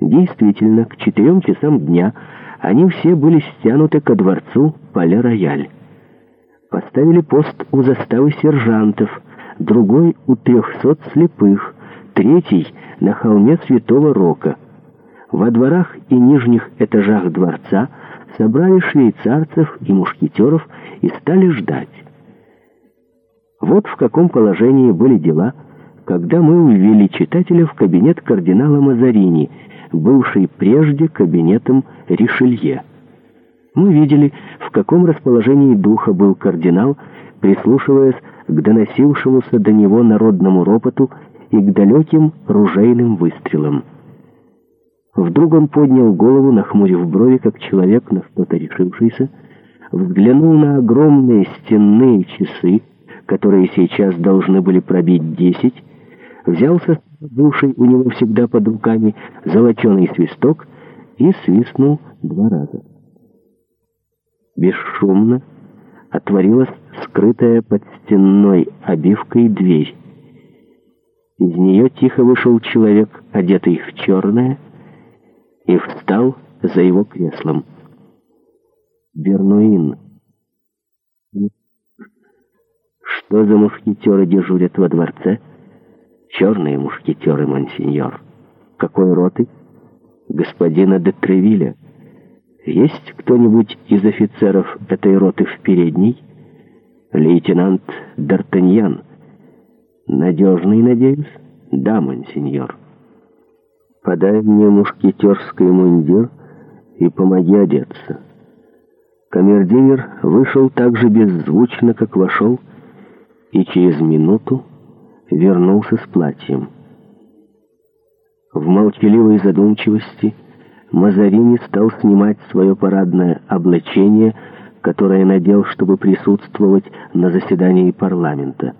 Действительно, к четырем часам дня они все были стянуты ко дворцу Пале-Рояль. Поставили пост у заставы сержантов, другой у трехсот слепых, третий на холме Святого Рока. Во дворах и нижних этажах дворца собрали швейцарцев и мушкетеров и стали ждать. Вот в каком положении были дела – когда мы увели читателя в кабинет кардинала Мазарини, бывший прежде кабинетом Ришелье. Мы видели, в каком расположении духа был кардинал, прислушиваясь к доносившемуся до него народному ропоту и к далеким ружейным выстрелам. Вдруг он поднял голову, нахмурив брови, как человек, на что-то решившийся, взглянул на огромные стенные часы, которые сейчас должны были пробить десять, взялся бывший у него всегда под руками золоченый свисток и свистнул два раза. Бесшумно отворилась скрытая под стенной обивкой дверь. Из нее тихо вышел человек, одетый в черное, и встал за его креслом. Бернуин. Что за мушкетеры дежурят во дворце? — черные мушкетеры, монсеньор. Какой роты? Господина де Тревиля. Есть кто-нибудь из офицеров этой роты в передней? Лейтенант Д'Артаньян. Надежный, надеюсь? Да, монсеньор. Подай мне мушкетерский мундир и помоги одеться. Камердинер вышел так же беззвучно, как вошел, и через минуту вернулся с платьем. В молчаливой задумчивости Мазарини стал снимать свое парадное облачение, которое надел, чтобы присутствовать на заседании парламента.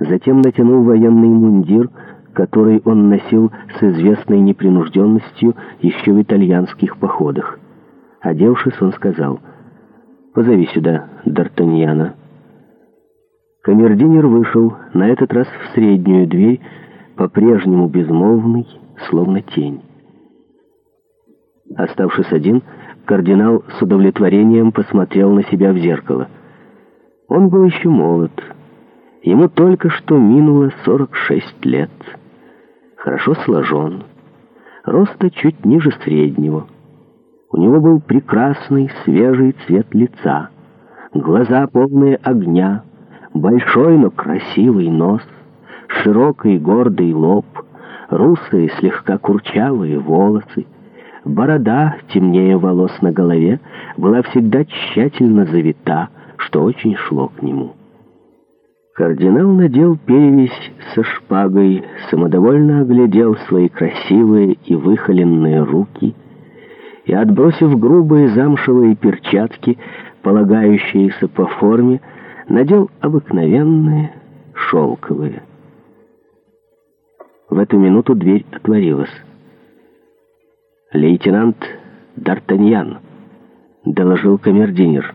Затем натянул военный мундир, который он носил с известной непринужденностью еще в итальянских походах. Одевшись, он сказал «Позови сюда Д'Артаньяна». Камердинер вышел, на этот раз в среднюю дверь, по-прежнему безмолвный, словно тень. Оставшись один, кардинал с удовлетворением посмотрел на себя в зеркало. Он был еще молод. Ему только что минуло 46 лет. Хорошо сложен. Роста чуть ниже среднего. У него был прекрасный свежий цвет лица. Глаза полные огня большой, но красивый нос, широкий гордый лоб, русые, слегка курчавые волосы. Борода, темнее волос на голове, была всегда тщательно завита, что очень шло к нему. Кардинал надел перевязь со шпагой, самодовольно оглядел свои красивые и выхоленные руки и, отбросив грубые замшевые перчатки, полагающиеся по форме, надел обыкновенные шелковые. В эту минуту дверь отворилась. «Лейтенант Д'Артаньян», — доложил камердинер.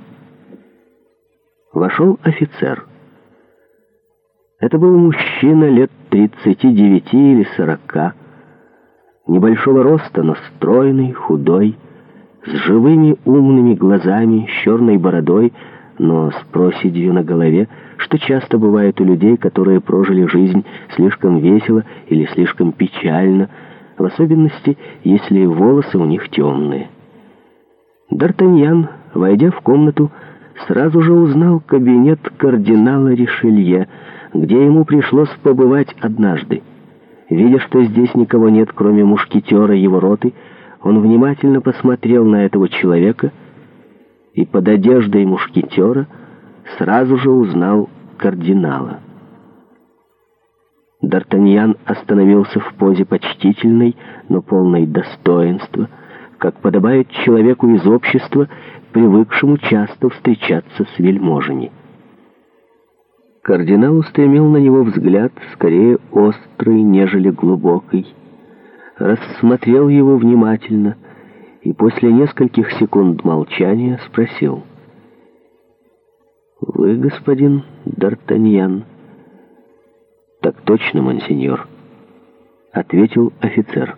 Вошел офицер. Это был мужчина лет 39 или 40, небольшого роста, но стройный, худой, с живыми умными глазами, с черной бородой, но с проседью на голове, что часто бывает у людей, которые прожили жизнь слишком весело или слишком печально, в особенности, если волосы у них темные. Д'Артаньян, войдя в комнату, сразу же узнал кабинет кардинала Ришелье, где ему пришлось побывать однажды. Видя, что здесь никого нет, кроме мушкетера его роты, он внимательно посмотрел на этого человека — и под одеждой мушкетера сразу же узнал кардинала. Д'Артаньян остановился в позе почтительной, но полной достоинства, как подобает человеку из общества, привыкшему часто встречаться с вельможами. Кардинал устремил на него взгляд, скорее острый, нежели глубокий. Рассмотрел его внимательно — и после нескольких секунд молчания спросил. «Вы, господин Д'Артаньян?» «Так точно, мансиньор», — ответил офицер.